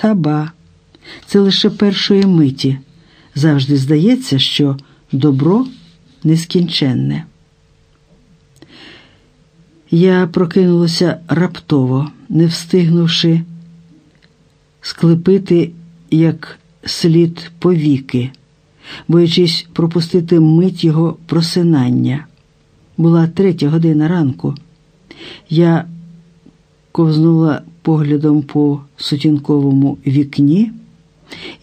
Та ба, це лише першої миті. Завжди здається, що добро нескінченне. Я прокинулася раптово, не встигнувши склепити як слід повіки, боячись пропустити мить його просинання. Була третя година ранку. Я ковзнула поглядом по сутінковому вікні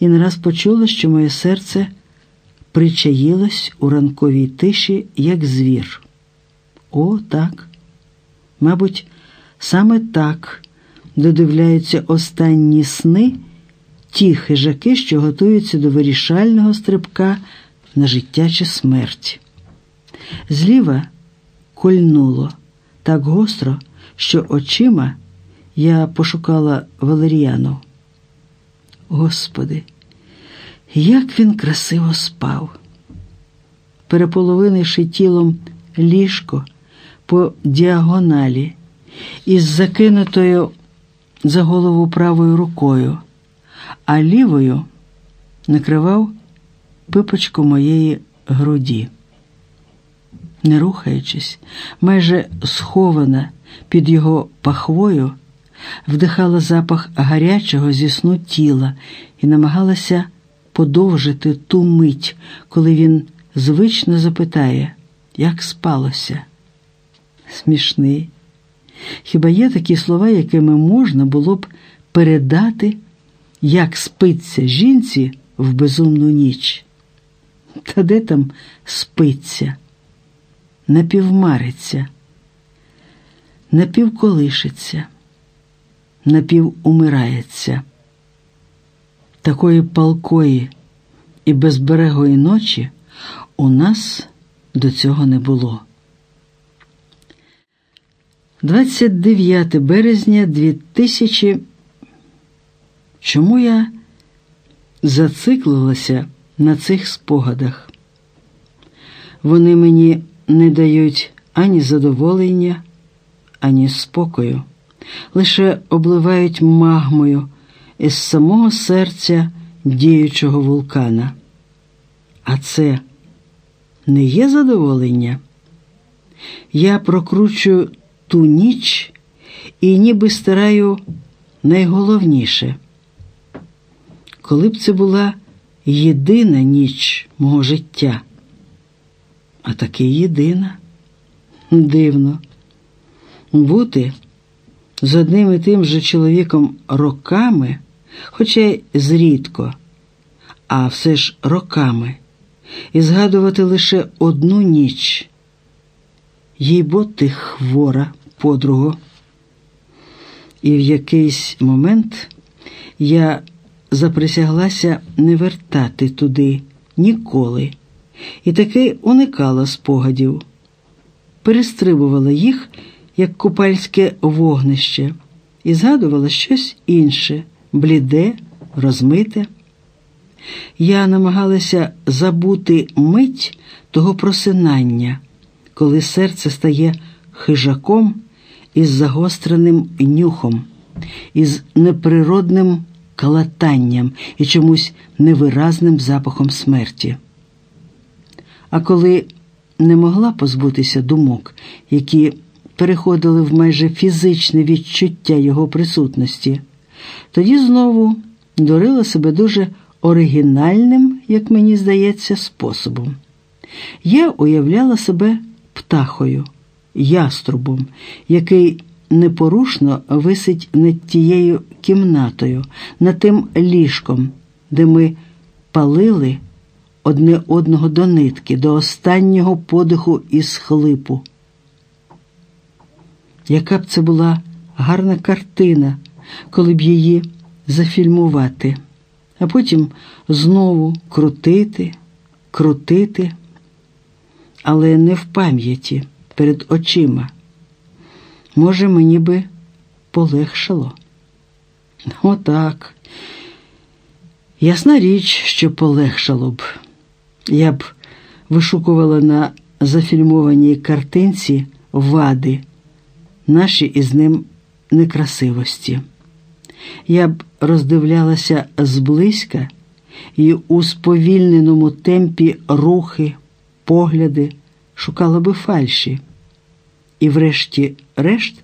і не раз почула, що моє серце причаїлось у ранковій тиші, як звір. О, так. Мабуть, саме так додивляються останні сни ті хижаки, що готуються до вирішального стрибка на життя чи смерть. Зліва кольнуло так гостро, що очима я пошукала Валеріану. Господи, як він красиво спав, переполовинивши тілом ліжко по діагоналі із закинутою за голову правою рукою, а лівою накривав пипочку моєї груді. Не рухаючись, майже схована під його пахвою, вдихала запах гарячого зі сну тіла і намагалася подовжити ту мить, коли він звично запитає, як спалося. Смішний. Хіба є такі слова, якими можна було б передати, як спиться жінці в безумну ніч? Та де там спиться, напівмариться, напівколишиться, напівумирається? Такої палкої і безберегої ночі у нас до цього не було. 29 березня 2000. Чому я зациклилася на цих спогадах? Вони мені не дають ані задоволення, ані спокою, лише обливають магмою із самого серця діючого вулкана. А це не є задоволення? Я прокручую ту ніч і ніби стараю найголовніше. Коли б це була єдина ніч мого життя, а таки єдина, дивно, бути з одним і тим же чоловіком роками, хоча й зрідко, а все ж роками, і згадувати лише одну ніч. Їй бо ти хвора, подруго. І в якийсь момент я заприсяглася не вертати туди ніколи, і таки уникала спогадів, перестрибувала їх, як купальське вогнище, і згадувала щось інше, бліде, розмите. Я намагалася забути мить того просинання, коли серце стає хижаком із загостреним нюхом, із неприродним калатанням і чомусь невиразним запахом смерті. А коли не могла позбутися думок, які переходили в майже фізичне відчуття його присутності, тоді знову дурила себе дуже оригінальним, як мені здається, способом. Я уявляла себе птахою, яструбом, який непорушно висить над тією кімнатою, над тим ліжком, де ми палили одне одного до нитки, до останнього подиху із хлипу. Яка б це була гарна картина, коли б її зафільмувати, а потім знову крутити, крутити, але не в пам'яті перед очима. Може, мені би полегшало. Отак. Ясна річ, що полегшало б. Я б вишукувала на зафільмованій картинці вади, наші із ним некрасивості. я б роздивлялася зблизька і у сповільненому темпі рухи, погляди шукала би фальші. І, врешті-решт,